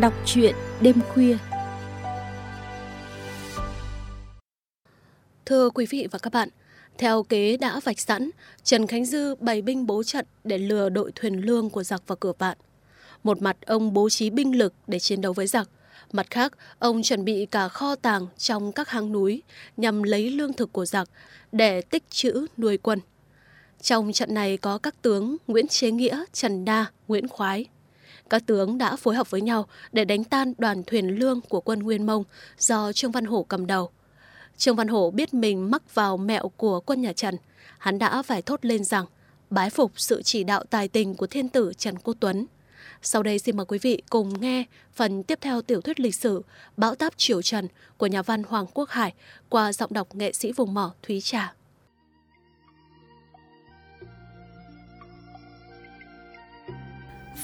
Đọc truyện đêm khuya Thưa quý vị và các bạn, theo kế đã vạch sẵn, Trần Khánh Dư bày binh bố trận để lừa đội thuyền lương của giặc vào cửa vạn. Một mặt ông bố trí binh lực để chiến đấu với giặc, mặt khác ông chuẩn bị cả kho tàng trong các hang núi nhằm lấy lương thực của giặc để tích trữ nuôi quân. Trong trận này có các tướng Nguyễn Chế Nghĩa, Trần Đa, Nguyễn Khoái. Các tướng đã phối hợp với nhau để đánh tan đoàn thuyền lương của quân Nguyên Mông do Trương Văn Hổ cầm đầu. Trương Văn Hổ biết mình mắc vào mẹo của quân nhà Trần. Hắn đã phải thốt lên rằng bái phục sự chỉ đạo tài tình của thiên tử Trần Quốc Tuấn. Sau đây xin mời quý vị cùng nghe phần tiếp theo tiểu thuyết lịch sử Bão táp Triều Trần của nhà văn Hoàng Quốc Hải qua giọng đọc nghệ sĩ vùng mỏ Thúy Trà.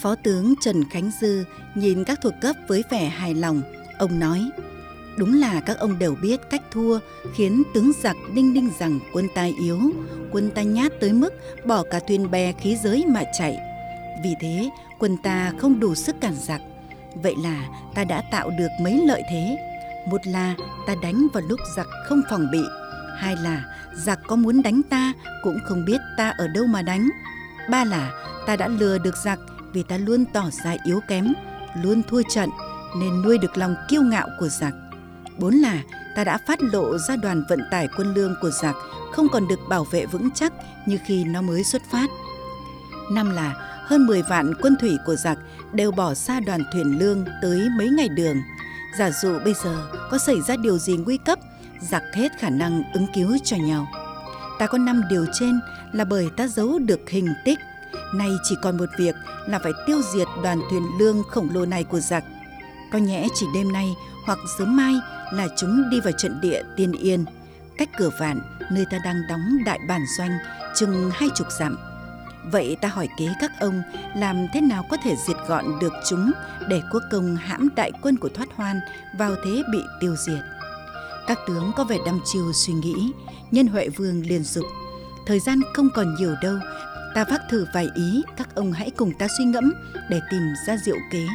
Phó tướng Trần Khánh Dư nhìn các thuộc cấp với vẻ hài lòng. Ông nói, đúng là các ông đều biết cách thua khiến tướng giặc đinh đinh rằng quân ta yếu, quân ta nhát tới mức bỏ cả thuyền bè khí giới mà chạy. Vì thế, quân ta không đủ sức cản giặc. Vậy là ta đã tạo được mấy lợi thế. Một là ta đánh vào lúc giặc không phòng bị. Hai là giặc có muốn đánh ta cũng không biết ta ở đâu mà đánh. Ba là ta đã lừa được giặc vì ta luôn tỏ ra yếu kém, luôn thua trận nên nuôi được lòng kiêu ngạo của giặc. Bốn là ta đã phát lộ ra đoàn vận tải quân lương của giặc không còn được bảo vệ vững chắc như khi nó mới xuất phát. Năm là hơn 10 vạn quân thủy của giặc đều bỏ xa đoàn thuyền lương tới mấy ngày đường. Giả dụ bây giờ có xảy ra điều gì nguy cấp, giặc hết khả năng ứng cứu cho nhau. Ta có năm điều trên là bởi ta giấu được hình tích Nay chỉ còn một việc là phải tiêu diệt đoàn thuyền lương khổng lồ này của giặc. Có nhẽ chỉ đêm nay hoặc sớm mai là chúng đi vào trận địa Tiên Yên, cách cửa vạn nơi ta đang đóng đại bản doanh chừng hai chục dặm. Vậy ta hỏi kế các ông làm thế nào có thể diệt gọn được chúng để quốc công hãm đại quân của thoát hoan vào thế bị tiêu diệt. Các tướng có vẻ đăm chiêu suy nghĩ, nhân Huệ Vương liền dục. Thời gian không còn nhiều đâu, Ta vác thử vài ý, các ông hãy cùng ta suy ngẫm để tìm ra diệu kế.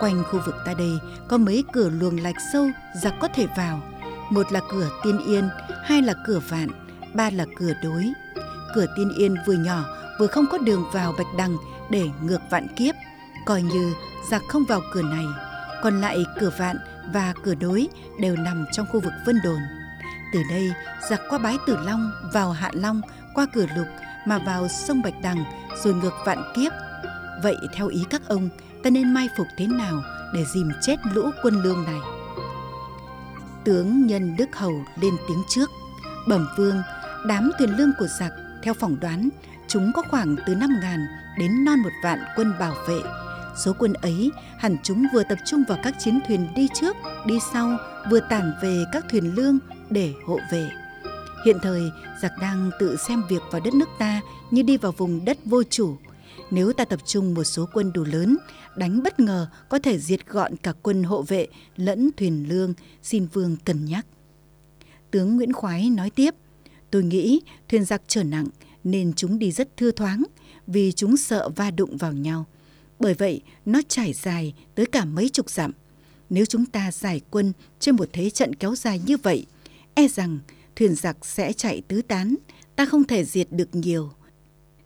Quanh khu vực ta đây có mấy cửa luồng lạch sâu giặc có thể vào. Một là cửa tiên yên, hai là cửa vạn, ba là cửa đối. Cửa tiên yên vừa nhỏ vừa không có đường vào bạch đằng để ngược vạn kiếp, coi như giặc không vào cửa này. Còn lại cửa vạn và cửa đối đều nằm trong khu vực vân đồn. Từ đây, giặc qua bái tử long vào hạ long qua cửa lục mà vào sông Bạch Đằng rồi ngược vạn kiếp. Vậy theo ý các ông, ta nên mai phục thế nào để dìm chết lũ quân lương này? Tướng Nhân Đức Hầu lên tiếng trước. Bẩm vương, đám thuyền lương của giặc, theo phỏng đoán, chúng có khoảng từ 5 ngàn đến non một vạn quân bảo vệ. Số quân ấy hẳn chúng vừa tập trung vào các chiến thuyền đi trước, đi sau, vừa tản về các thuyền lương để hộ vệ. Hiện thời, giặc đang tự xem việc vào đất nước ta như đi vào vùng đất vô chủ. Nếu ta tập trung một số quân đủ lớn, đánh bất ngờ có thể diệt gọn cả quân hộ vệ lẫn thuyền lương, xin vương cân nhắc. Tướng Nguyễn Khoái nói tiếp, tôi nghĩ thuyền giặc trở nặng nên chúng đi rất thưa thoáng vì chúng sợ va đụng vào nhau. Bởi vậy, nó trải dài tới cả mấy chục dặm. Nếu chúng ta giải quân trên một thế trận kéo dài như vậy, e rằng thuyền giặc sẽ chạy tứ tán, ta không thể diệt được nhiều.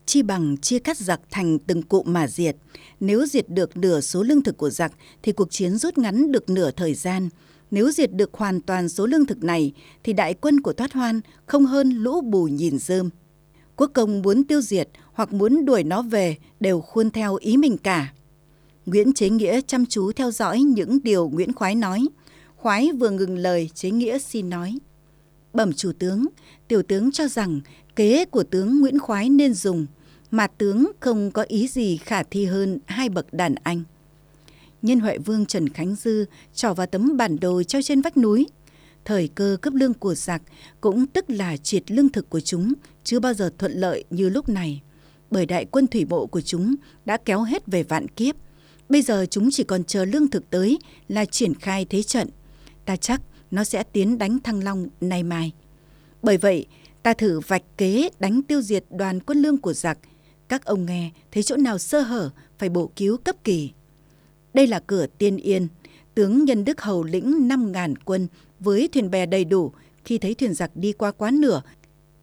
Chi bằng chia cắt giặc thành từng cụm mà diệt. Nếu diệt được nửa số lương thực của giặc thì cuộc chiến rút ngắn được nửa thời gian. Nếu diệt được hoàn toàn số lương thực này thì đại quân của Thoát Hoan không hơn lũ bù nhìn rơm. Quốc công muốn tiêu diệt hoặc muốn đuổi nó về đều khuôn theo ý mình cả. Nguyễn Chế Nghĩa chăm chú theo dõi những điều Nguyễn Khoái nói. Khoái vừa ngừng lời, Chế Nghĩa xin nói. Bẩm chủ tướng, tiểu tướng cho rằng kế của tướng Nguyễn Khoái nên dùng, mà tướng không có ý gì khả thi hơn hai bậc đàn anh. Nhân Huệ Vương Trần Khánh Dư trỏ vào tấm bản đồ treo trên vách núi. Thời cơ cấp lương của giặc cũng tức là triệt lương thực của chúng chưa bao giờ thuận lợi như lúc này. Bởi đại quân thủy bộ của chúng đã kéo hết về vạn kiếp. Bây giờ chúng chỉ còn chờ lương thực tới là triển khai thế trận. Ta chắc nó sẽ tiến đánh Thăng Long nay mai. Bởi vậy, ta thử vạch kế đánh tiêu diệt đoàn quân lương của giặc. Các ông nghe thấy chỗ nào sơ hở phải bổ cứu cấp kỳ. đây là cửa tiên yên. Tướng Nhân Đức Hầu lĩnh 5.000 quân với thuyền bè đầy đủ. Khi thấy thuyền giặc đi qua quá nửa,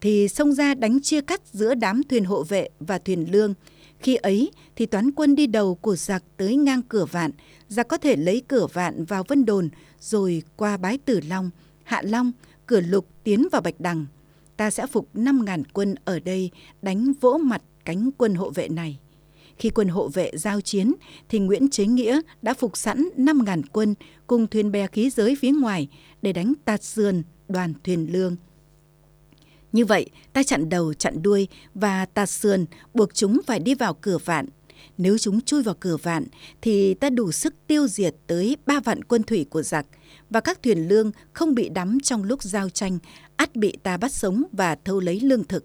thì xông ra đánh chia cắt giữa đám thuyền hộ vệ và thuyền lương. Khi ấy thì toán quân đi đầu của giặc tới ngang cửa vạn, giặc có thể lấy cửa vạn vào Vân Đồn, rồi qua Bái Tử Long, Hạ Long, cửa lục tiến vào Bạch Đằng. Ta sẽ phục năm ngàn quân ở đây đánh vỗ mặt cánh quân hộ vệ này. Khi quân hộ vệ giao chiến thì Nguyễn Chế Nghĩa đã phục sẵn năm ngàn quân cùng thuyền bè khí giới phía ngoài để đánh tạt sườn đoàn thuyền lương. Như vậy, ta chặn đầu chặn đuôi và tạt sườn buộc chúng phải đi vào cửa vạn. Nếu chúng chui vào cửa vạn thì ta đủ sức tiêu diệt tới ba vạn quân thủy của giặc và các thuyền lương không bị đắm trong lúc giao tranh, ắt bị ta bắt sống và thâu lấy lương thực.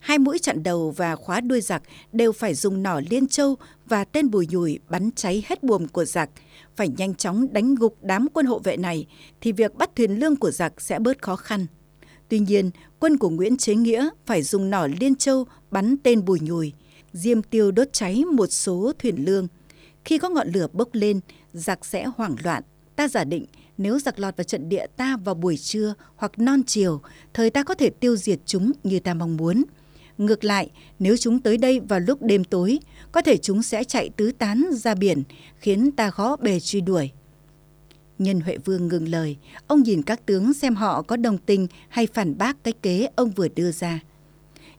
Hai mũi chặn đầu và khóa đuôi giặc đều phải dùng nỏ liên châu và tên bùi nhùi bắn cháy hết buồm của giặc. Phải nhanh chóng đánh gục đám quân hộ vệ này thì việc bắt thuyền lương của giặc sẽ bớt khó khăn. Tuy nhiên, quân của Nguyễn Chế Nghĩa phải dùng nỏ liên châu bắn tên bùi nhùi, diêm tiêu đốt cháy một số thuyền lương. Khi có ngọn lửa bốc lên, giặc sẽ hoảng loạn. Ta giả định nếu giặc lọt vào trận địa ta vào buổi trưa hoặc non chiều, thời ta có thể tiêu diệt chúng như ta mong muốn. Ngược lại, nếu chúng tới đây vào lúc đêm tối, có thể chúng sẽ chạy tứ tán ra biển, khiến ta khó bề truy đuổi. Nhân Huệ Vương ngừng lời, ông nhìn các tướng xem họ có đồng tình hay phản bác cái kế ông vừa đưa ra.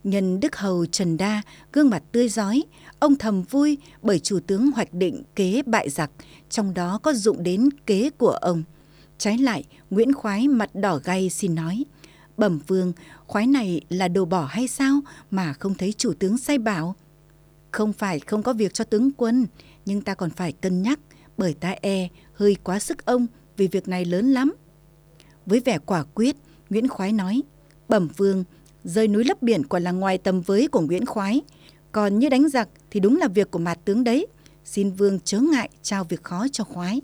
Nhân Đức Hầu Trần Đa, gương mặt tươi giói, ông thầm vui bởi chủ tướng hoạch định kế bại giặc, trong đó có dụng đến kế của ông. Trái lại, Nguyễn Khoái mặt đỏ gay xin nói, Bẩm vương, khoái này là đồ bỏ hay sao mà không thấy chủ tướng say bảo? Không phải không có việc cho tướng quân, nhưng ta còn phải cân nhắc, bởi ta e hơi quá sức ông vì việc này lớn lắm. Với vẻ quả quyết, Nguyễn Khoái nói, Bẩm vương, rơi núi lấp biển quả là ngoài tầm với của Nguyễn Khoái. Còn như đánh giặc thì đúng là việc của mạt tướng đấy. Xin vương chớ ngại trao việc khó cho Khoái.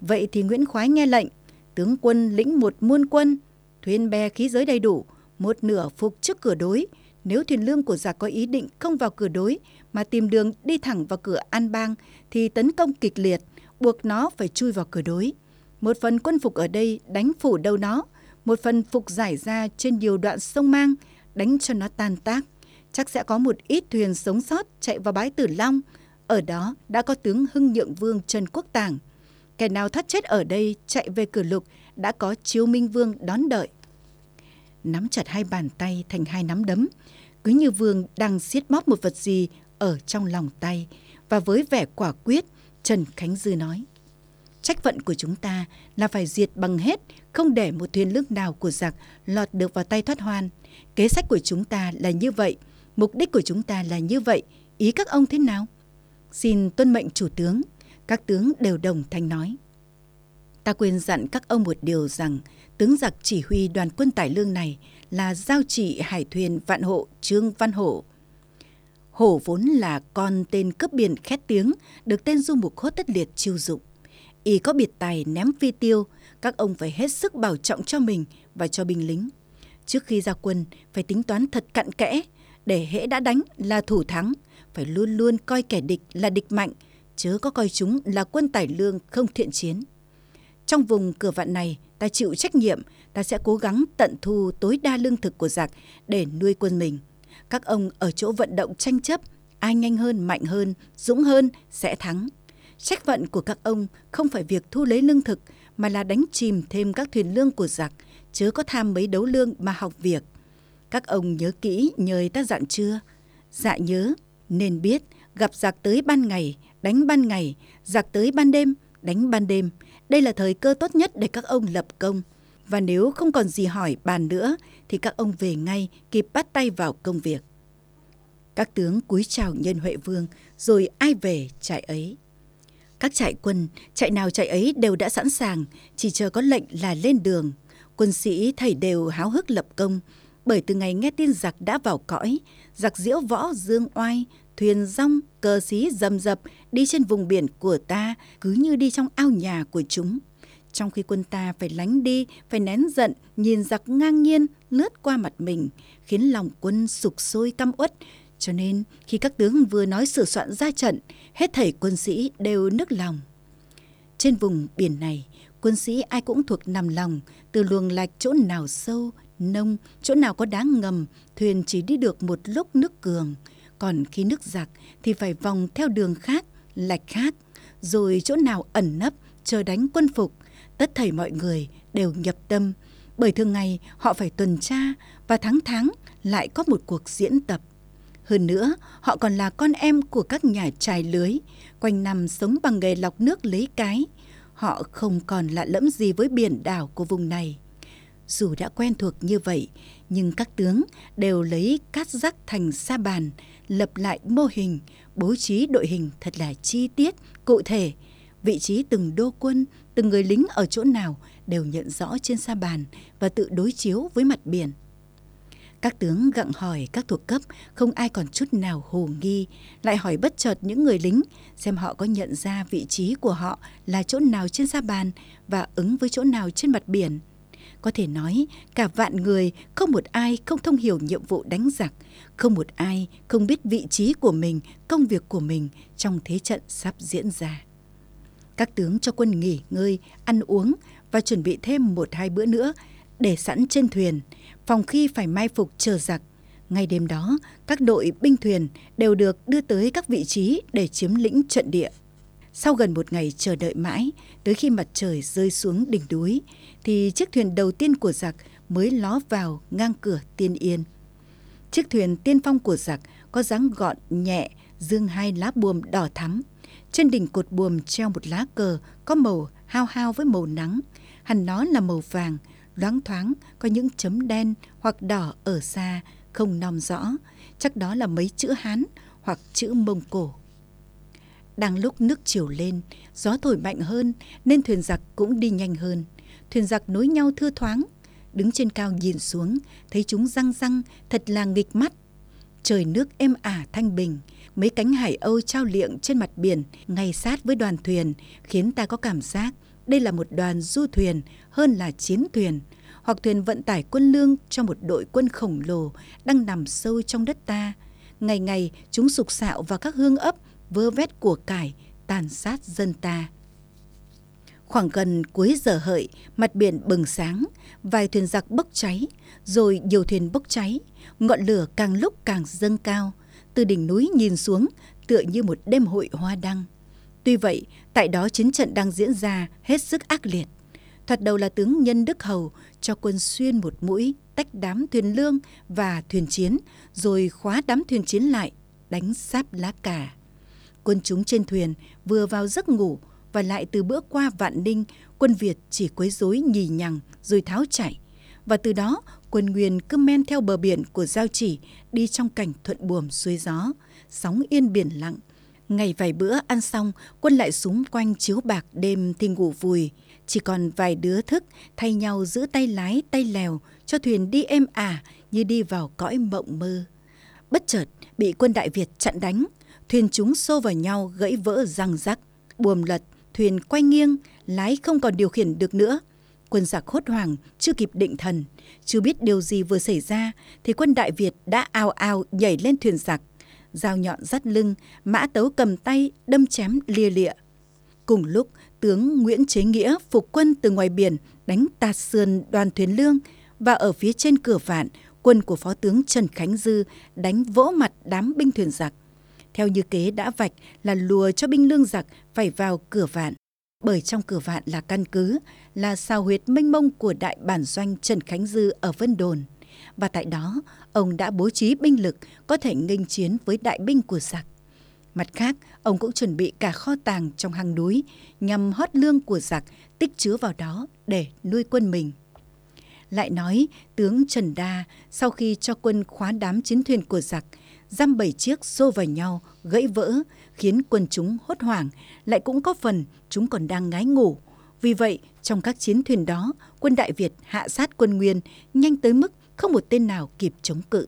Vậy thì Nguyễn Khoái nghe lệnh, tướng quân lĩnh một muôn quân, thuyền bè khí giới đầy đủ, một nửa phục trước cửa đối. Nếu thuyền lương của giặc có ý định không vào cửa đối mà tìm đường đi thẳng vào cửa An Bang thì tấn công kịch liệt, buộc nó phải chui vào cửa đối. Một phần quân phục ở đây đánh phủ đâu nó, một phần phục giải ra trên nhiều đoạn sông Mang, đánh cho nó tan tác. Chắc sẽ có một ít thuyền sống sót chạy vào bãi Tử Long. Ở đó đã có tướng Hưng Nhượng Vương Trần Quốc Tàng. Kẻ nào thoát chết ở đây chạy về cửa lục đã có Chiếu Minh Vương đón đợi nắm chặt hai bàn tay thành hai nắm đấm, cứ như Vương đang siết bóp một vật gì ở trong lòng tay. Và với vẻ quả quyết, Trần Khánh Dư nói, Trách phận của chúng ta là phải diệt bằng hết, không để một thuyền lương nào của giặc lọt được vào tay thoát hoan. Kế sách của chúng ta là như vậy, mục đích của chúng ta là như vậy, ý các ông thế nào? Xin tuân mệnh chủ tướng, các tướng đều đồng thanh nói. Ta quên dặn các ông một điều rằng tướng giặc chỉ huy đoàn quân tải lương này là giao trị hải thuyền vạn hộ Trương Văn Hổ. Hổ vốn là con tên cướp biển khét tiếng, được tên du mục hốt tất liệt chiêu dụng. Y có biệt tài ném phi tiêu, các ông phải hết sức bảo trọng cho mình và cho binh lính. Trước khi ra quân, phải tính toán thật cặn kẽ, để hễ đã đánh là thủ thắng, phải luôn luôn coi kẻ địch là địch mạnh, chớ có coi chúng là quân tải lương không thiện chiến. Trong vùng cửa vạn này, ta chịu trách nhiệm, ta sẽ cố gắng tận thu tối đa lương thực của giặc để nuôi quân mình. Các ông ở chỗ vận động tranh chấp, ai nhanh hơn, mạnh hơn, dũng hơn sẽ thắng. Trách phận của các ông không phải việc thu lấy lương thực mà là đánh chìm thêm các thuyền lương của giặc, chớ có tham mấy đấu lương mà học việc. Các ông nhớ kỹ nhời ta dặn chưa? Dạ nhớ, nên biết gặp giặc tới ban ngày, đánh ban ngày, giặc tới ban đêm, đánh ban đêm, đây là thời cơ tốt nhất để các ông lập công. Và nếu không còn gì hỏi bàn nữa thì các ông về ngay kịp bắt tay vào công việc. Các tướng cúi chào nhân Huệ Vương rồi ai về trại ấy. Các trại quân, trại nào trại ấy đều đã sẵn sàng, chỉ chờ có lệnh là lên đường. Quân sĩ thầy đều háo hức lập công, bởi từ ngày nghe tin giặc đã vào cõi, giặc diễu võ dương oai, thuyền rong, cờ xí rầm rập đi trên vùng biển của ta cứ như đi trong ao nhà của chúng. Trong khi quân ta phải lánh đi, phải nén giận, nhìn giặc ngang nhiên lướt qua mặt mình, khiến lòng quân sục sôi căm uất, Cho nên khi các tướng vừa nói sửa soạn ra trận, hết thảy quân sĩ đều nức lòng. Trên vùng biển này, quân sĩ ai cũng thuộc nằm lòng, từ luồng lạch chỗ nào sâu, nông, chỗ nào có đá ngầm, thuyền chỉ đi được một lúc nước cường. Còn khi nước giặc thì phải vòng theo đường khác, lạch khác, rồi chỗ nào ẩn nấp, chờ đánh quân phục. Tất thảy mọi người đều nhập tâm, bởi thường ngày họ phải tuần tra và tháng tháng lại có một cuộc diễn tập. Hơn nữa, họ còn là con em của các nhà trài lưới, quanh năm sống bằng nghề lọc nước lấy cái. Họ không còn lạ lẫm gì với biển đảo của vùng này. Dù đã quen thuộc như vậy, nhưng các tướng đều lấy cát rắc thành sa bàn, lập lại mô hình, bố trí đội hình thật là chi tiết, cụ thể. Vị trí từng đô quân, từng người lính ở chỗ nào đều nhận rõ trên sa bàn và tự đối chiếu với mặt biển. Các tướng gặng hỏi các thuộc cấp, không ai còn chút nào hồ nghi, lại hỏi bất chợt những người lính xem họ có nhận ra vị trí của họ là chỗ nào trên sa bàn và ứng với chỗ nào trên mặt biển. Có thể nói, cả vạn người không một ai không thông hiểu nhiệm vụ đánh giặc, không một ai không biết vị trí của mình, công việc của mình trong thế trận sắp diễn ra. Các tướng cho quân nghỉ ngơi, ăn uống và chuẩn bị thêm một hai bữa nữa để sẵn trên thuyền, phòng khi phải mai phục chờ giặc. Ngay đêm đó, các đội binh thuyền đều được đưa tới các vị trí để chiếm lĩnh trận địa. Sau gần một ngày chờ đợi mãi, tới khi mặt trời rơi xuống đỉnh núi, thì chiếc thuyền đầu tiên của giặc mới ló vào ngang cửa tiên yên. Chiếc thuyền tiên phong của giặc có dáng gọn, nhẹ, dương hai lá buồm đỏ thắm. Trên đỉnh cột buồm treo một lá cờ có màu hao hao với màu nắng. Hẳn nó là màu vàng, loáng thoáng có những chấm đen hoặc đỏ ở xa, không nom rõ. Chắc đó là mấy chữ Hán hoặc chữ Mông Cổ. Đang lúc nước chiều lên, gió thổi mạnh hơn nên thuyền giặc cũng đi nhanh hơn. Thuyền giặc nối nhau thưa thoáng, đứng trên cao nhìn xuống, thấy chúng răng răng, thật là nghịch mắt. Trời nước êm ả thanh bình, mấy cánh hải âu trao liệng trên mặt biển ngay sát với đoàn thuyền khiến ta có cảm giác đây là một đoàn du thuyền hơn là chiến thuyền hoặc thuyền vận tải quân lương cho một đội quân khổng lồ đang nằm sâu trong đất ta. Ngày ngày chúng sục sạo vào các hương ấp, vơ vét của cải, tàn sát dân ta. Khoảng gần cuối giờ hợi, mặt biển bừng sáng, vài thuyền giặc bốc cháy, rồi nhiều thuyền bốc cháy, ngọn lửa càng lúc càng dâng cao, từ đỉnh núi nhìn xuống tựa như một đêm hội hoa đăng. Tuy vậy, tại đó chiến trận đang diễn ra hết sức ác liệt. Thoạt đầu là tướng Nhân Đức Hầu cho quân xuyên một mũi tách đám thuyền lương và thuyền chiến, rồi khóa đám thuyền chiến lại, đánh sáp lá cà. Quân chúng trên thuyền vừa vào giấc ngủ và lại từ bữa qua vạn ninh, quân Việt chỉ quấy rối nhì nhằng rồi tháo chạy. Và từ đó, quân Nguyên cứ men theo bờ biển của Giao Chỉ đi trong cảnh thuận buồm xuôi gió, sóng yên biển lặng. Ngày vài bữa ăn xong, quân lại súng quanh chiếu bạc đêm thì ngủ vùi. Chỉ còn vài đứa thức thay nhau giữ tay lái tay lèo cho thuyền đi êm ả như đi vào cõi mộng mơ. Bất chợt bị quân Đại Việt chặn đánh, thuyền chúng xô vào nhau gãy vỡ răng rắc, buồm lật, thuyền quay nghiêng, lái không còn điều khiển được nữa. Quân giặc hốt hoảng, chưa kịp định thần, chưa biết điều gì vừa xảy ra thì quân Đại Việt đã ao ao nhảy lên thuyền giặc, dao nhọn dắt lưng, mã tấu cầm tay đâm chém lia lịa. Cùng lúc, tướng Nguyễn Chế Nghĩa phục quân từ ngoài biển đánh tạt sườn đoàn thuyền lương và ở phía trên cửa vạn, quân của Phó tướng Trần Khánh Dư đánh vỗ mặt đám binh thuyền giặc. Theo như kế đã vạch là lùa cho binh lương giặc phải vào cửa vạn. Bởi trong cửa vạn là căn cứ, là sao huyệt mênh mông của đại bản doanh Trần Khánh Dư ở Vân Đồn. Và tại đó, ông đã bố trí binh lực có thể nghênh chiến với đại binh của giặc. Mặt khác, ông cũng chuẩn bị cả kho tàng trong hang núi nhằm hót lương của giặc tích chứa vào đó để nuôi quân mình. Lại nói, tướng Trần Đa sau khi cho quân khóa đám chiến thuyền của giặc, giam bảy chiếc xô vào nhau, gãy vỡ, khiến quân chúng hốt hoảng, lại cũng có phần chúng còn đang ngái ngủ. Vì vậy, trong các chiến thuyền đó, quân Đại Việt hạ sát quân Nguyên nhanh tới mức không một tên nào kịp chống cự.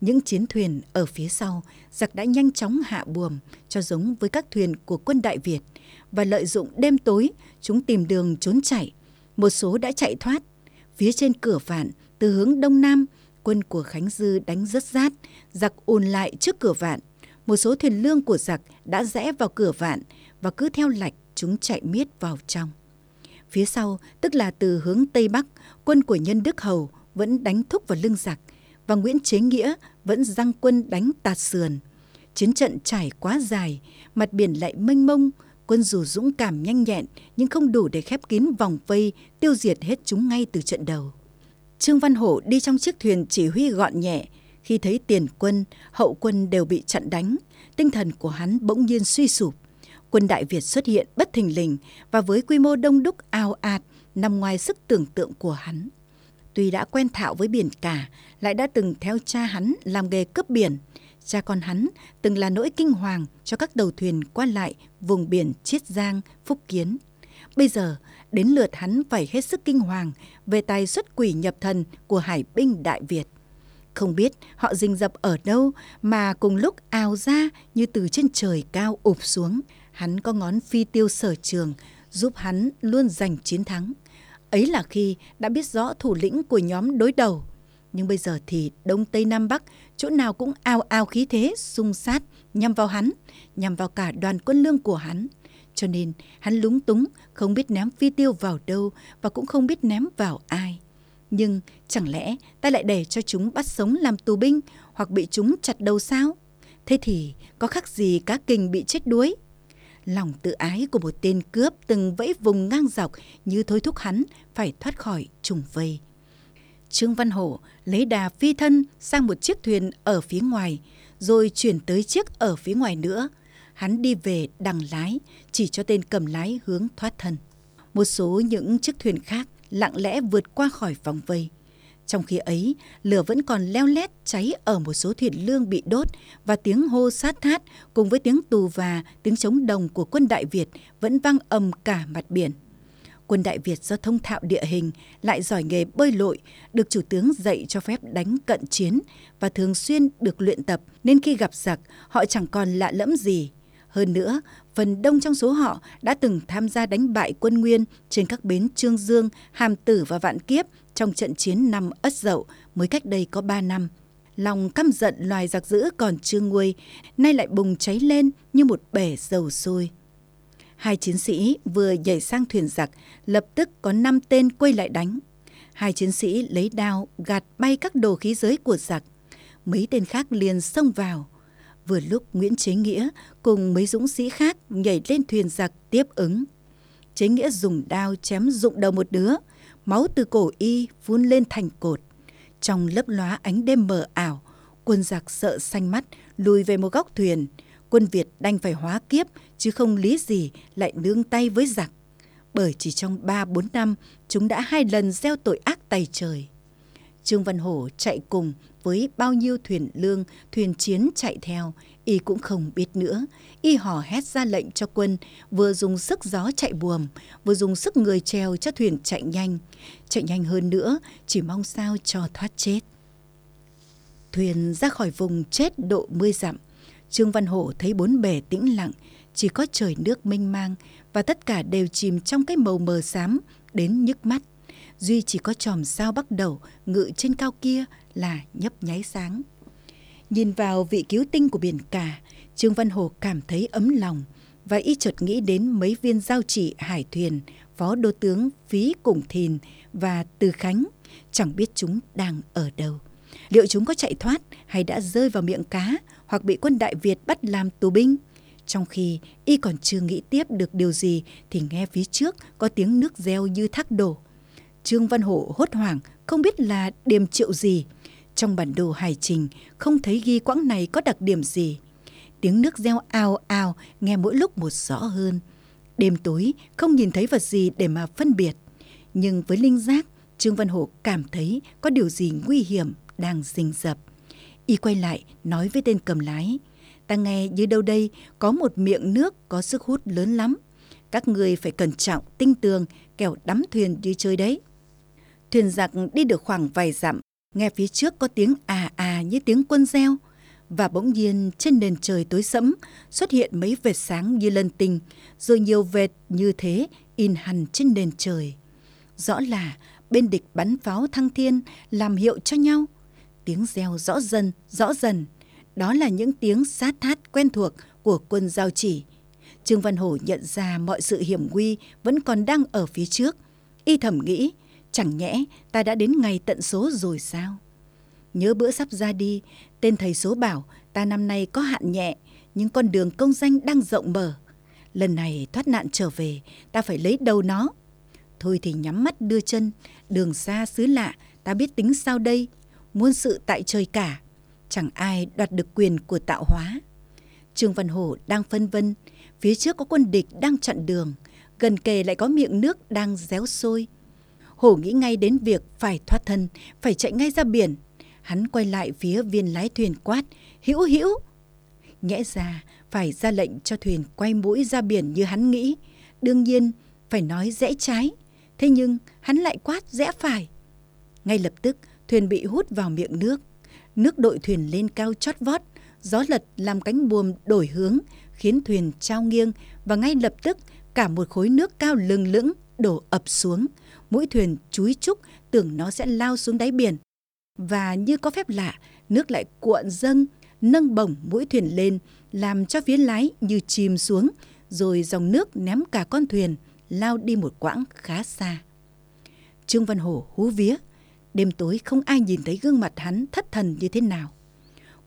Những chiến thuyền ở phía sau, giặc đã nhanh chóng hạ buồm cho giống với các thuyền của quân Đại Việt và lợi dụng đêm tối, chúng tìm đường trốn chạy. Một số đã chạy thoát. Phía trên cửa vạn, từ hướng đông nam, quân của Khánh Dư đánh rất rát, giặc ùn lại trước cửa vạn. Một số thuyền lương của giặc đã rẽ vào cửa vạn và cứ theo lạch chúng chạy miết vào trong. Phía sau, tức là từ hướng Tây Bắc, quân của nhân Đức Hầu vẫn đánh thúc vào lưng giặc và Nguyễn Chế Nghĩa vẫn giăng quân đánh tạt sườn. Chiến trận trải quá dài, mặt biển lại mênh mông, quân dù dũng cảm nhanh nhẹn nhưng không đủ để khép kín vòng vây, tiêu diệt hết chúng ngay từ trận đầu. Trương Văn Hổ đi trong chiếc thuyền chỉ huy gọn nhẹ, khi thấy tiền quân, hậu quân đều bị chặn đánh, tinh thần của hắn bỗng nhiên suy sụp. Quân Đại Việt xuất hiện bất thình lình và với quy mô đông đúc ao ạt nằm ngoài sức tưởng tượng của hắn. Tuy đã quen thạo với biển cả, lại đã từng theo cha hắn làm nghề cướp biển. Cha con hắn từng là nỗi kinh hoàng cho các tàu thuyền qua lại vùng biển Chiết Giang, Phúc Kiến. Bây giờ, đến lượt hắn phải hết sức kinh hoàng về tài xuất quỷ nhập thần của hải binh Đại Việt. Không biết họ rình rập ở đâu mà cùng lúc ào ra như từ trên trời cao ụp xuống. Hắn có ngón phi tiêu sở trường giúp hắn luôn giành chiến thắng. Ấy là khi đã biết rõ thủ lĩnh của nhóm đối đầu. Nhưng bây giờ thì Đông Tây Nam Bắc, chỗ nào cũng ao ao khí thế, xung sát, nhằm vào hắn, nhằm vào cả đoàn quân lương của hắn. Cho nên hắn lúng túng, không biết ném phi tiêu vào đâu và cũng không biết ném vào ai. Nhưng chẳng lẽ ta lại để cho chúng bắt sống làm tù binh hoặc bị chúng chặt đầu sao? Thế thì có khác gì cá kình bị chết đuối? Lòng tự ái của một tên cướp từng vẫy vùng ngang dọc như thôi thúc hắn phải thoát khỏi trùng vây. Trương Văn Hổ lấy đà phi thân sang một chiếc thuyền ở phía ngoài, rồi chuyển tới chiếc ở phía ngoài nữa. Hắn đi về đằng lái, chỉ cho tên cầm lái hướng thoát thân. Một số những chiếc thuyền khác lặng lẽ vượt qua khỏi vòng vây. Trong khi ấy, lửa vẫn còn leo lét cháy ở một số thuyền lương bị đốt và tiếng hô sát thát cùng với tiếng tù và tiếng chống đồng của quân Đại Việt vẫn vang ầm cả mặt biển. Quân Đại Việt do thông thạo địa hình, lại giỏi nghề bơi lội, được chủ tướng dạy cho phép đánh cận chiến và thường xuyên được luyện tập nên khi gặp giặc họ chẳng còn lạ lẫm gì. Hơn nữa, phần đông trong số họ đã từng tham gia đánh bại quân Nguyên trên các bến Trương Dương, Hàm Tử và Vạn Kiếp trong trận chiến năm Ất Dậu mới cách đây có 3 năm. Lòng căm giận loài giặc dữ còn chưa nguôi, nay lại bùng cháy lên như một bể dầu sôi. Hai chiến sĩ vừa nhảy sang thuyền giặc, lập tức có năm tên quay lại đánh. Hai chiến sĩ lấy đao gạt bay các đồ khí giới của giặc. Mấy tên khác liền xông vào. Vừa lúc Nguyễn Chế Nghĩa cùng mấy dũng sĩ khác nhảy lên thuyền giặc tiếp ứng. Chế Nghĩa dùng đao chém rụng đầu một đứa, máu từ cổ y phun lên thành cột. Trong lấp lóa ánh đêm mờ ảo, quân giặc sợ xanh mắt lùi về một góc thuyền. Quân Việt đành phải hóa kiếp chứ không lý gì lại nương tay với giặc. Bởi chỉ trong 3-4 năm chúng đã hai lần gieo tội ác tay trời. Trương Văn Hổ chạy cùng với bao nhiêu thuyền lương, thuyền chiến chạy theo, y cũng không biết nữa. Y hò hét ra lệnh cho quân, vừa dùng sức gió chạy buồm, vừa dùng sức người treo cho thuyền chạy nhanh. Chạy nhanh hơn nữa, chỉ mong sao cho thoát chết. Thuyền ra khỏi vùng chết độ mươi dặm. Trương Văn Hổ thấy bốn bề tĩnh lặng, chỉ có trời nước mênh mang và tất cả đều chìm trong cái màu mờ xám đến nhức mắt. Duy chỉ có chòm sao bắt đầu ngự trên cao kia là nhấp nháy sáng. Nhìn vào vị cứu tinh của biển cả, Trương Văn Hồ cảm thấy ấm lòng và y chợt nghĩ đến mấy viên giao chỉ hải thuyền, phó đô tướng Phí Cùng Thìn và Từ Khánh, chẳng biết chúng đang ở đâu. Liệu chúng có chạy thoát hay đã rơi vào miệng cá hoặc bị quân Đại Việt bắt làm tù binh? Trong khi y còn chưa nghĩ tiếp được điều gì thì nghe phía trước có tiếng nước reo như thác đổ. Trương Văn Hổ hốt hoảng, không biết là điềm triệu gì. Trong bản đồ hải trình, không thấy ghi quãng này có đặc điểm gì. Tiếng nước reo ao ao nghe mỗi lúc một rõ hơn. Đêm tối, không nhìn thấy vật gì để mà phân biệt. Nhưng với linh giác, Trương Văn Hổ cảm thấy có điều gì nguy hiểm đang rình rập. Y quay lại, nói với tên cầm lái. Ta nghe dưới đâu đây có một miệng nước có sức hút lớn lắm. Các người phải cẩn trọng, tinh tường, kẻo đắm thuyền đi chơi đấy. Thuyền giặc đi được khoảng vài dặm, nghe phía trước có tiếng à à như tiếng quân reo. Và bỗng nhiên trên nền trời tối sẫm xuất hiện mấy vệt sáng như lân tình rồi nhiều vệt như thế in hẳn trên nền trời. Rõ là bên địch bắn pháo thăng thiên làm hiệu cho nhau. tiếng reo rõ dần, rõ dần. Đó là những tiếng sát thát quen thuộc của quân giao chỉ. Trương Văn Hổ nhận ra mọi sự hiểm nguy vẫn còn đang ở phía trước. Y thầm nghĩ, chẳng nhẽ ta đã đến ngày tận số rồi sao? Nhớ bữa sắp ra đi, tên thầy số bảo ta năm nay có hạn nhẹ, nhưng con đường công danh đang rộng mở. Lần này thoát nạn trở về, ta phải lấy đầu nó. Thôi thì nhắm mắt đưa chân, đường xa xứ lạ, ta biết tính sao đây? Muôn sự tại trời cả, chẳng ai đoạt được quyền của tạo hóa. Trương Văn Hổ đang phân vân, phía trước có quân địch đang chặn đường, gần kề lại có miệng nước đang réo sôi. Hổ nghĩ ngay đến việc phải thoát thân, phải chạy ngay ra biển. Hắn quay lại phía viên lái thuyền quát, hữu hữu. Nhẽ ra phải ra lệnh cho thuyền quay mũi ra biển như hắn nghĩ. Đương nhiên phải nói rẽ trái, thế nhưng hắn lại quát rẽ phải. Ngay lập tức thuyền bị hút vào miệng nước. Nước đội thuyền lên cao chót vót, gió lật làm cánh buồm đổi hướng, khiến thuyền trao nghiêng và ngay lập tức cả một khối nước cao lừng lững đổ ập xuống. Mũi thuyền chúi trúc tưởng nó sẽ lao xuống đáy biển. Và như có phép lạ, nước lại cuộn dâng, nâng bổng mũi thuyền lên, làm cho phía lái như chìm xuống, rồi dòng nước ném cả con thuyền, lao đi một quãng khá xa. Trương Văn Hổ hú vía, đêm tối không ai nhìn thấy gương mặt hắn thất thần như thế nào.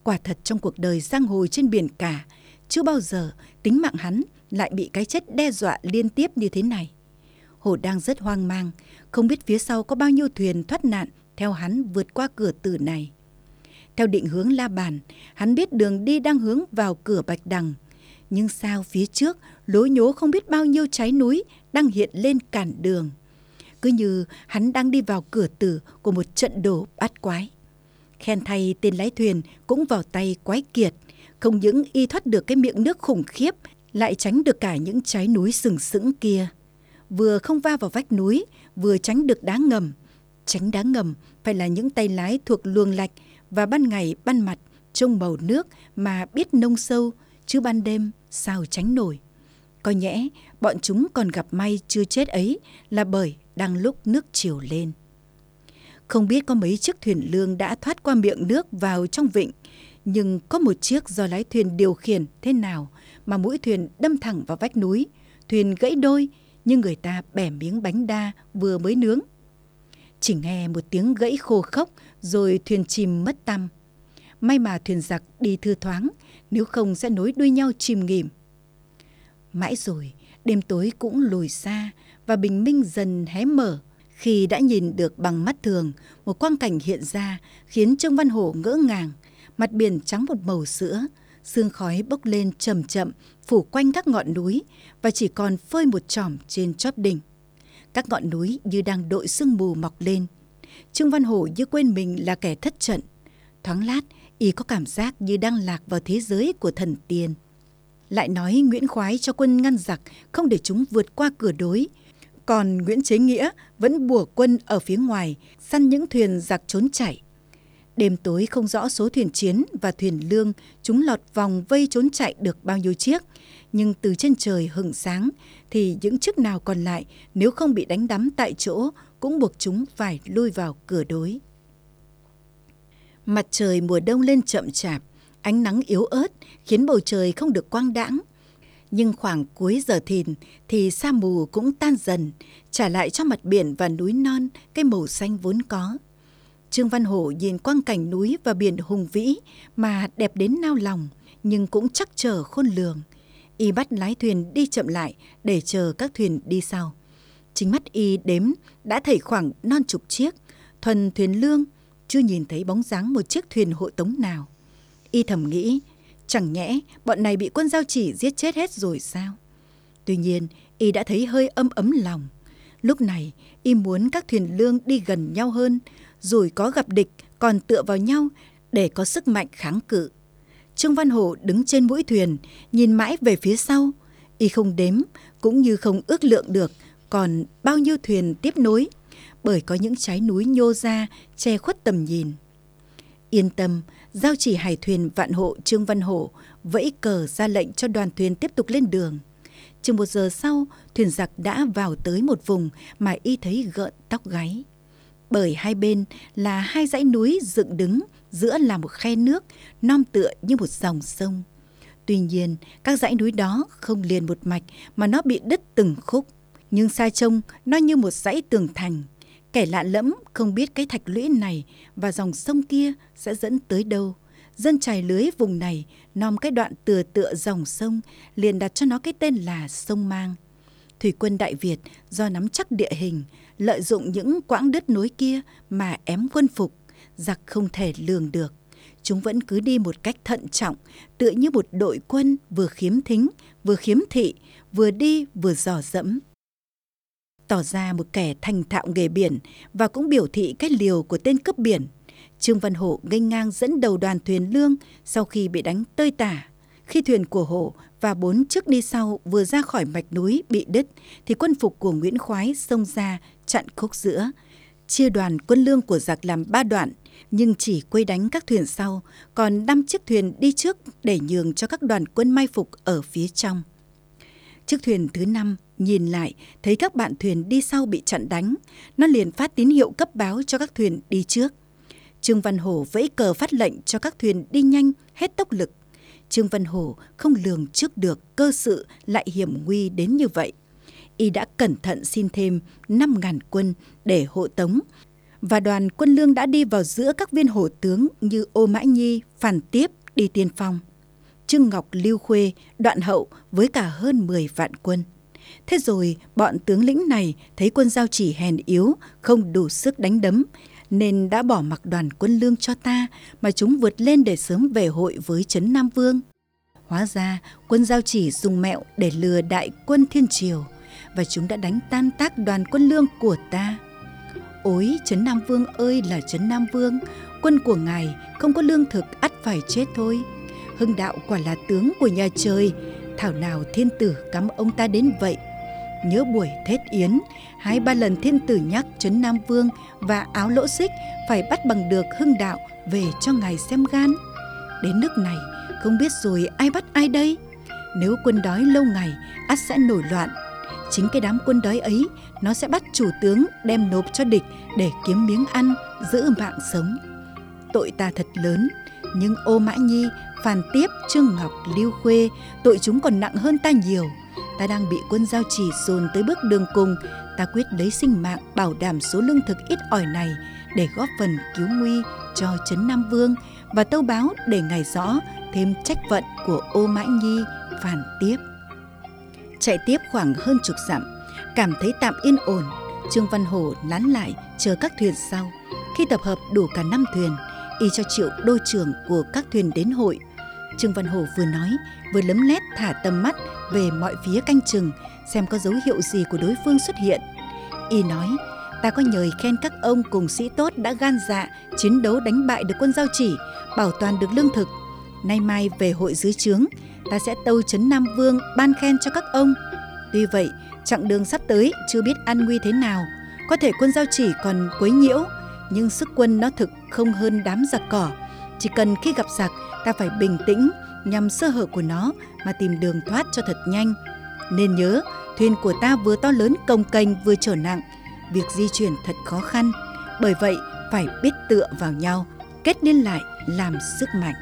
Quả thật trong cuộc đời giang hồ trên biển cả, chưa bao giờ tính mạng hắn lại bị cái chết đe dọa liên tiếp như thế này. Hổ đang rất hoang mang, không biết phía sau có bao nhiêu thuyền thoát nạn theo hắn vượt qua cửa tử này. Theo định hướng La Bàn, hắn biết đường đi đang hướng vào cửa Bạch Đằng. Nhưng sao phía trước lối nhố không biết bao nhiêu trái núi đang hiện lên cản đường. Cứ như hắn đang đi vào cửa tử của một trận đổ bát quái. Khen thay tên lái thuyền cũng vào tay quái kiệt. Không những y thoát được cái miệng nước khủng khiếp, lại tránh được cả những trái núi sừng sững kia. Vừa không va vào vách núi, vừa tránh được đá ngầm. Tránh đá ngầm phải là những tay lái thuộc luồng lạch và ban ngày ban mặt trông màu nước mà biết nông sâu, chứ ban đêm sao tránh nổi. Có nhẽ bọn chúng còn gặp may chưa chết ấy là bởi đang lúc nước chiều lên. Không biết có mấy chiếc thuyền lương đã thoát qua miệng nước vào trong vịnh, nhưng có một chiếc do lái thuyền điều khiển thế nào mà mũi thuyền đâm thẳng vào vách núi, thuyền gãy đôi nhưng người ta bẻ miếng bánh đa vừa mới nướng. Chỉ nghe một tiếng gãy khô khốc rồi thuyền chìm mất tăm. May mà thuyền giặc đi thư thoáng, nếu không sẽ nối đuôi nhau chìm nghỉm. Mãi rồi, đêm tối cũng lùi xa và bình minh dần hé mở khi đã nhìn được bằng mắt thường một quang cảnh hiện ra khiến Trương Văn Hổ ngỡ ngàng, mặt biển trắng một màu sữa, sương khói bốc lên chậm chậm phủ quanh các ngọn núi và chỉ còn phơi một tròm trên chóp đỉnh. Các ngọn núi như đang đội sương mù mọc lên. Trương Văn Hổ như quên mình là kẻ thất trận. Thoáng lát, y có cảm giác như đang lạc vào thế giới của thần tiên. Lại nói Nguyễn Khoái cho quân ngăn giặc không để chúng vượt qua cửa đối. Còn Nguyễn Chế Nghĩa vẫn bùa quân ở phía ngoài, săn những thuyền giặc trốn chạy. Đêm tối không rõ số thuyền chiến và thuyền lương chúng lọt vòng vây trốn chạy được bao nhiêu chiếc. Nhưng từ trên trời hừng sáng thì những chiếc nào còn lại nếu không bị đánh đắm tại chỗ cũng buộc chúng phải lui vào cửa đối. Mặt trời mùa đông lên chậm chạp, ánh nắng yếu ớt khiến bầu trời không được quang đãng. Nhưng khoảng cuối giờ thìn thì sa mù cũng tan dần, trả lại cho mặt biển và núi non cái màu xanh vốn có. Trương Văn Hổ nhìn quang cảnh núi và biển hùng vĩ mà đẹp đến nao lòng, nhưng cũng chắc chờ khôn lường. Y bắt lái thuyền đi chậm lại để chờ các thuyền đi sau. Chính mắt Y đếm đã thấy khoảng non chục chiếc, thuần thuyền lương, chưa nhìn thấy bóng dáng một chiếc thuyền hộ tống nào. Y thầm nghĩ, chẳng nhẽ bọn này bị quân giao chỉ giết chết hết rồi sao? Tuy nhiên, Y đã thấy hơi âm ấm lòng. Lúc này, Y muốn các thuyền lương đi gần nhau hơn, rồi có gặp địch còn tựa vào nhau để có sức mạnh kháng cự. Trương Văn Hổ đứng trên mũi thuyền, nhìn mãi về phía sau. Y không đếm, cũng như không ước lượng được còn bao nhiêu thuyền tiếp nối, bởi có những trái núi nhô ra che khuất tầm nhìn. Yên tâm, giao chỉ hải thuyền vạn hộ Trương Văn Hổ vẫy cờ ra lệnh cho đoàn thuyền tiếp tục lên đường. Chừng một giờ sau, thuyền giặc đã vào tới một vùng mà y thấy gợn tóc gáy bởi hai bên là hai dãy núi dựng đứng, giữa là một khe nước, non tựa như một dòng sông. Tuy nhiên, các dãy núi đó không liền một mạch mà nó bị đứt từng khúc. Nhưng xa trông, nó như một dãy tường thành. Kẻ lạ lẫm không biết cái thạch lũy này và dòng sông kia sẽ dẫn tới đâu. Dân trải lưới vùng này nom cái đoạn tựa tựa dòng sông liền đặt cho nó cái tên là sông Mang. Thủy quân Đại Việt do nắm chắc địa hình, lợi dụng những quãng đất nối kia mà ém quân phục, giặc không thể lường được. Chúng vẫn cứ đi một cách thận trọng, tựa như một đội quân vừa khiếm thính, vừa khiếm thị, vừa đi vừa dò dẫm. Tỏ ra một kẻ thành thạo nghề biển và cũng biểu thị cái liều của tên cướp biển. Trương Văn hộ nghênh ngang dẫn đầu đoàn thuyền lương sau khi bị đánh tơi tả. Khi thuyền của Hổ và bốn chiếc đi sau vừa ra khỏi mạch núi bị đứt thì quân phục của Nguyễn Khoái xông ra chặn khúc giữa. Chia đoàn quân lương của giặc làm ba đoạn nhưng chỉ quây đánh các thuyền sau, còn năm chiếc thuyền đi trước để nhường cho các đoàn quân mai phục ở phía trong. Chiếc thuyền thứ năm nhìn lại thấy các bạn thuyền đi sau bị chặn đánh, nó liền phát tín hiệu cấp báo cho các thuyền đi trước. Trương Văn Hổ vẫy cờ phát lệnh cho các thuyền đi nhanh hết tốc lực. Trương Văn Hổ không lường trước được cơ sự lại hiểm nguy đến như vậy. Y đã cẩn thận xin thêm 5.000 quân để hộ tống và đoàn quân lương đã đi vào giữa các viên hổ tướng như Ô Mã Nhi, Phản Tiếp đi tiên phong. Trương Ngọc Lưu Khuê, đoạn hậu với cả hơn 10 vạn quân. Thế rồi bọn tướng lĩnh này thấy quân giao chỉ hèn yếu, không đủ sức đánh đấm, nên đã bỏ mặc đoàn quân lương cho ta mà chúng vượt lên để sớm về hội với Trấn Nam Vương. Hóa ra quân giao chỉ dùng mẹo để lừa đại quân thiên triều và chúng đã đánh tan tác đoàn quân lương của ta. Ôi Trấn Nam Vương ơi là Trấn Nam Vương, quân của ngài không có lương thực ắt phải chết thôi. Hưng đạo quả là tướng của nhà trời, thảo nào thiên tử cắm ông ta đến vậy. Nhớ buổi Tết Yến, hai ba lần thiên tử nhắc Trấn Nam Vương và áo lỗ xích phải bắt bằng được hưng đạo về cho ngài xem gan. Đến nước này, không biết rồi ai bắt ai đây? Nếu quân đói lâu ngày, ắt sẽ nổi loạn. Chính cái đám quân đói ấy, nó sẽ bắt chủ tướng đem nộp cho địch để kiếm miếng ăn, giữ mạng sống. Tội ta thật lớn, nhưng ô mã nhi, phàn tiếp, trương ngọc, lưu khuê, tội chúng còn nặng hơn ta nhiều. Ta đang bị quân giao chỉ dồn tới bước đường cùng, ta quyết lấy sinh mạng bảo đảm số lương thực ít ỏi này để góp phần cứu nguy cho Trấn Nam Vương và tâu báo để ngài rõ thêm trách vận của ô mã nhi, phản tiếp. Chạy tiếp khoảng hơn chục dặm, cảm thấy tạm yên ổn, Trương Văn Hổ lán lại chờ các thuyền sau. Khi tập hợp đủ cả năm thuyền, y cho triệu đô trưởng của các thuyền đến hội. Trương Văn Hổ vừa nói, vừa lấm lét thả tầm mắt về mọi phía canh chừng, xem có dấu hiệu gì của đối phương xuất hiện. Y nói, ta có nhời khen các ông cùng sĩ tốt đã gan dạ, chiến đấu đánh bại được quân giao chỉ, bảo toàn được lương thực. Nay mai về hội dưới trướng, ta sẽ tâu chấn Nam Vương ban khen cho các ông. Tuy vậy, chặng đường sắp tới chưa biết an nguy thế nào, có thể quân giao chỉ còn quấy nhiễu, nhưng sức quân nó thực không hơn đám giặc cỏ. Chỉ cần khi gặp giặc, ta phải bình tĩnh nhằm sơ hở của nó mà tìm đường thoát cho thật nhanh. Nên nhớ, thuyền của ta vừa to lớn công kênh vừa trở nặng, việc di chuyển thật khó khăn. Bởi vậy, phải biết tựa vào nhau, kết liên lại làm sức mạnh.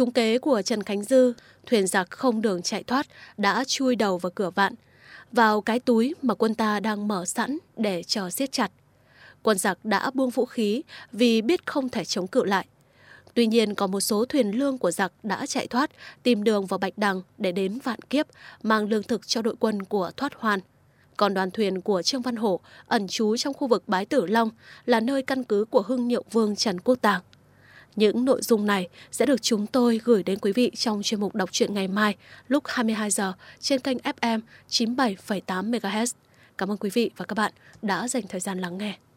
Trúng kế của Trần Khánh Dư, thuyền giặc không đường chạy thoát đã chui đầu vào cửa vạn, vào cái túi mà quân ta đang mở sẵn để chờ siết chặt. Quân giặc đã buông vũ khí vì biết không thể chống cự lại. Tuy nhiên có một số thuyền lương của giặc đã chạy thoát, tìm đường vào Bạch Đằng để đến Vạn Kiếp, mang lương thực cho đội quân của Thoát Hoan. Còn đoàn thuyền của Trương Văn Hổ ẩn trú trong khu vực Bái Tử Long là nơi căn cứ của Hưng Niệu Vương Trần Quốc Tàng. Những nội dung này sẽ được chúng tôi gửi đến quý vị trong chuyên mục đọc truyện ngày mai lúc 22 giờ trên kênh FM 97,8 MHz. Cảm ơn quý vị và các bạn đã dành thời gian lắng nghe.